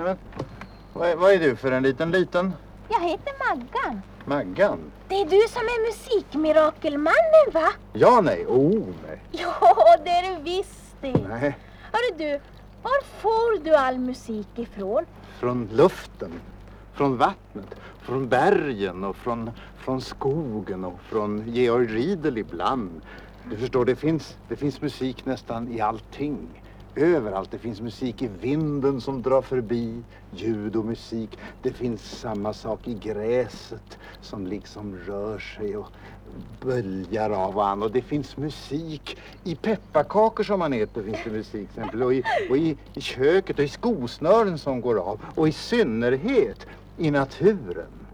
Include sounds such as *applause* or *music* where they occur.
Nej, men, vad, är, vad är du för en liten liten? Jag heter Maggan. Maggan? Det är du som är musikmirakelmannen va? Ja, nej. Oh, nej. *laughs* Ja, det är du visst det. Nej. Hörru du, var får du all musik ifrån? Från luften, från vattnet, från bergen och från, från skogen och från Georg Riedel ibland. Du förstår, det finns, det finns musik nästan i allting. Överallt. Det finns musik i vinden som drar förbi, ljud och musik. Det finns samma sak i gräset som liksom rör sig och böljar av och an. Och det finns musik i pepparkakor som man äter finns det musik exempel. Och, i, och i, i köket och i skosnören som går av. Och i synnerhet i naturen.